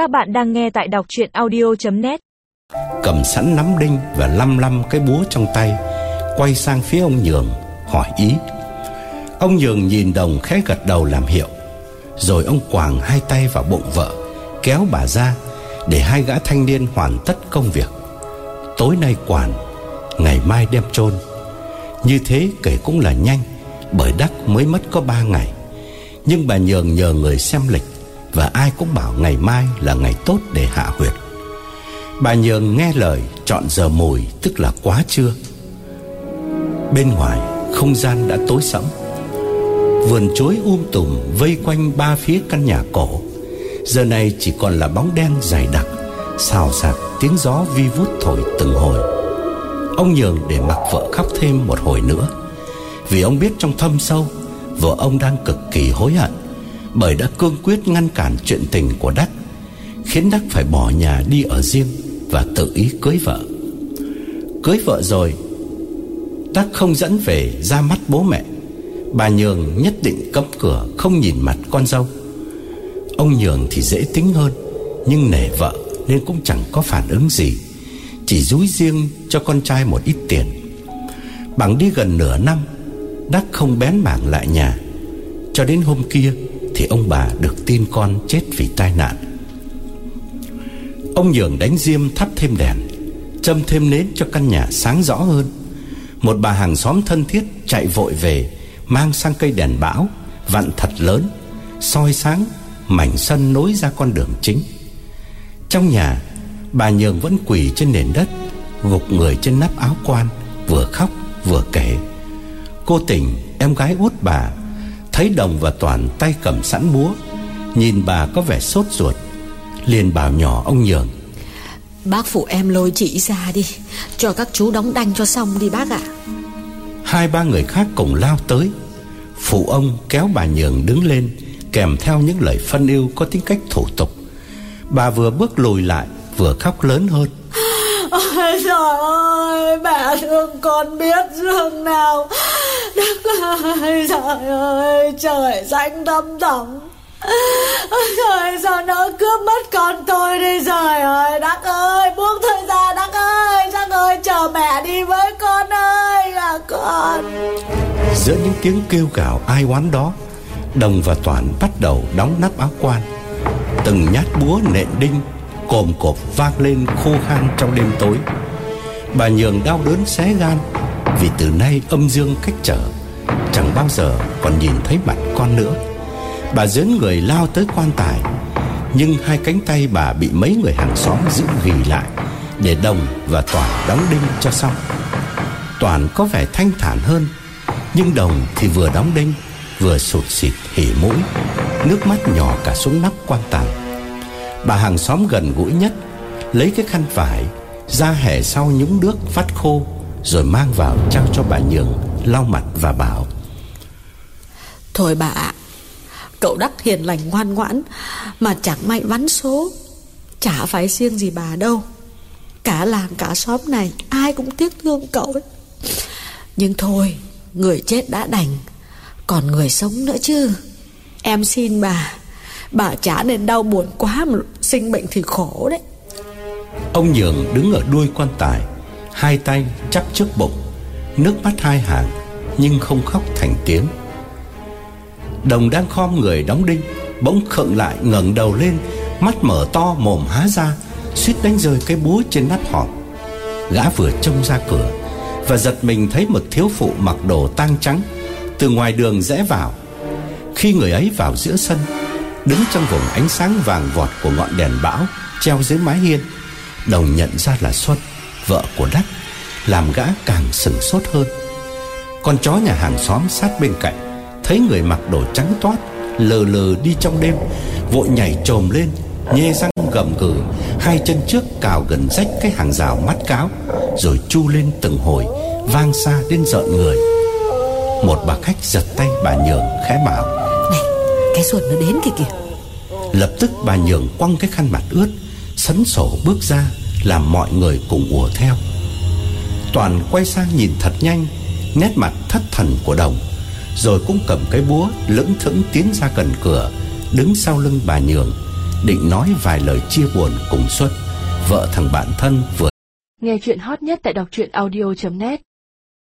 Các bạn đang nghe tại đọc chuyện audio.net Cầm sẵn nắm đinh và lăm lăm cái búa trong tay, Quay sang phía ông Nhường, Hỏi ý. Ông Nhường nhìn đồng khẽ gật đầu làm hiệu. Rồi ông quàng hai tay vào bụng vợ, Kéo bà ra, Để hai gã thanh niên hoàn tất công việc. Tối nay quản Ngày mai đem chôn. Như thế kể cũng là nhanh, Bởi đắc mới mất có ba ngày. Nhưng bà Nhường nhờ người xem lịch và ai cũng bảo ngày mai là ngày tốt để hạ huyệt. Bà Nhường nghe lời, chọn giờ mùi, tức là quá trưa. Bên ngoài, không gian đã tối sẫm. Vườn chuối um tùm vây quanh ba phía căn nhà cổ. Giờ này chỉ còn là bóng đen dày đặc, Xào xạc tiếng gió vi vút thổi từng hồi. Ông Nhường để mặc vợ khóc thêm một hồi nữa. Vì ông biết trong thâm sâu, Vợ ông đang cực kỳ hối hận. Bởi đã cương quyết ngăn cản chuyện tình của Đắc, Khiến Đắc phải bỏ nhà đi ở riêng Và tự ý cưới vợ. Cưới vợ rồi, Đắc không dẫn về ra mắt bố mẹ. Bà Nhường nhất định cấm cửa, Không nhìn mặt con dâu. Ông Nhường thì dễ tính hơn, Nhưng nể vợ Nên cũng chẳng có phản ứng gì, Chỉ dúi riêng cho con trai một ít tiền. Bằng đi gần nửa năm, Đắc không bén mảng lại nhà. Cho đến hôm kia thì ông bà được tin con chết vì tai nạn. Ông Nhường đánh diêm thắp thêm đèn, Châm thêm nến cho căn nhà sáng rõ hơn. Một bà hàng xóm thân thiết chạy vội về, Mang sang cây đèn bão, Vặn thật lớn, soi sáng mảnh sân nối ra con đường chính. Trong nhà, Bà Nhường vẫn quỳ trên nền đất, Gục người trên nắp áo quan, Vừa khóc vừa kể. Cô tình, em gái út bà Thấy Đồng và Toàn tay cầm sẵn búa Nhìn bà có vẻ sốt ruột. Liền bảo nhỏ ông Nhường. Bác phụ em lôi chị ra đi Cho các chú đóng đanh cho xong đi bác ạ. Hai ba người khác cùng lao tới. Phụ ông kéo bà Nhường đứng lên Kèm theo những lời phân yêu Có tính cách thủ tục. Bà vừa bước lùi lại Vừa khóc lớn hơn. Ôi trời ơi Mẹ thương con biết dương nào Đất ơi, Trời ơi, Trời xanh thâm thẳm. Ôi Trời, sao nó cướp mất con tôi đi, Trời ơi, Đắc ơi, Buông thời gian, Đắc ơi Đắc ơi, chờ mẹ đi với con ơi là con. Giữa những tiếng kêu gào ai oán đó, Đồng và Toàn bắt đầu đóng nắp áo quan. Từng nhát búa nện đinh, Cồm cộp vang lên khô khan trong đêm tối. Bà Nhường đau đớn xé gan vì từ nay âm dương cách trở, Chẳng bao giờ còn nhìn thấy mặt con nữa. Bà dẫn người lao tới quan tài, Nhưng hai cánh tay bà bị mấy người hàng xóm giữ ghi lại Để Đồng và Toàn đóng đinh cho xong. Toàn có vẻ thanh thản hơn, Nhưng Đồng thì vừa đóng đinh, Vừa sụt xịt hỉ mũi, Nước mắt nhỏ cả xuống nắp quan tài. Bà hàng xóm gần gũi nhất Lấy cái khăn vải, Ra hẻ sau nhúng nước phát khô rồi mang vào trao cho bà Nhường Lau mặt và bảo. Thôi bà ạ Cậu đắc hiền lành ngoan ngoãn Mà chẳng may vắn số Chả phải riêng gì bà đâu. Cả làng cả xóm này Ai cũng tiếc thương cậu ấy. Nhưng thôi Người chết đã đành Còn người sống nữa chứ. Em xin bà Bà chả nên đau buồn quá Mà sinh bệnh thì khổ đấy. Ông Nhường đứng ở đuôi quan tài Hai tay chắp trước bụng, Nước mắt hai hàng, Nhưng không khóc thành tiếng. Đồng đang khom người đóng đinh, Bỗng khựng lại ngẩng đầu lên, Mắt mở to mồm há ra, suýt đánh rơi cái búa trên nắp hòm. Gã vừa trông ra cửa Và giật mình thấy một thiếu phụ mặc đồ tang trắng Từ ngoài đường rẽ vào. Khi người ấy vào giữa sân, Đứng trong vùng ánh sáng vàng vọt của ngọn đèn bão Treo dưới mái hiên, Đồng nhận ra là Xuân. Vợ của Đắc Làm gã càng sửng sốt hơn. Con chó nhà hàng xóm sát bên cạnh Thấy người mặc đồ trắng toát Lờ lờ đi trong đêm Vội nhảy trồm lên Nhê răng gầm gừ Hai chân trước cào gần rách cái hàng rào mắt cáo Rồi chu lên từng hồi Vang xa đến giận người. Một bà khách giật tay bà Nhường khẽ bảo Này cái ruột nó đến kìa kìa. Lập tức bà Nhường quăng cái khăn mặt ướt Sấn sổ bước ra làm mọi người cùng ùa theo. Toàn quay sang nhìn thật nhanh Nét mặt thất thần của đồng Rồi cũng cầm cái búa Lững thững tiến ra gần cửa Đứng sau lưng bà Nhường định nói vài lời chia buồn cùng Xuất, vợ thằng bạn thân vừa Nghe chuyện hot nhất tại đọc truyện audio.net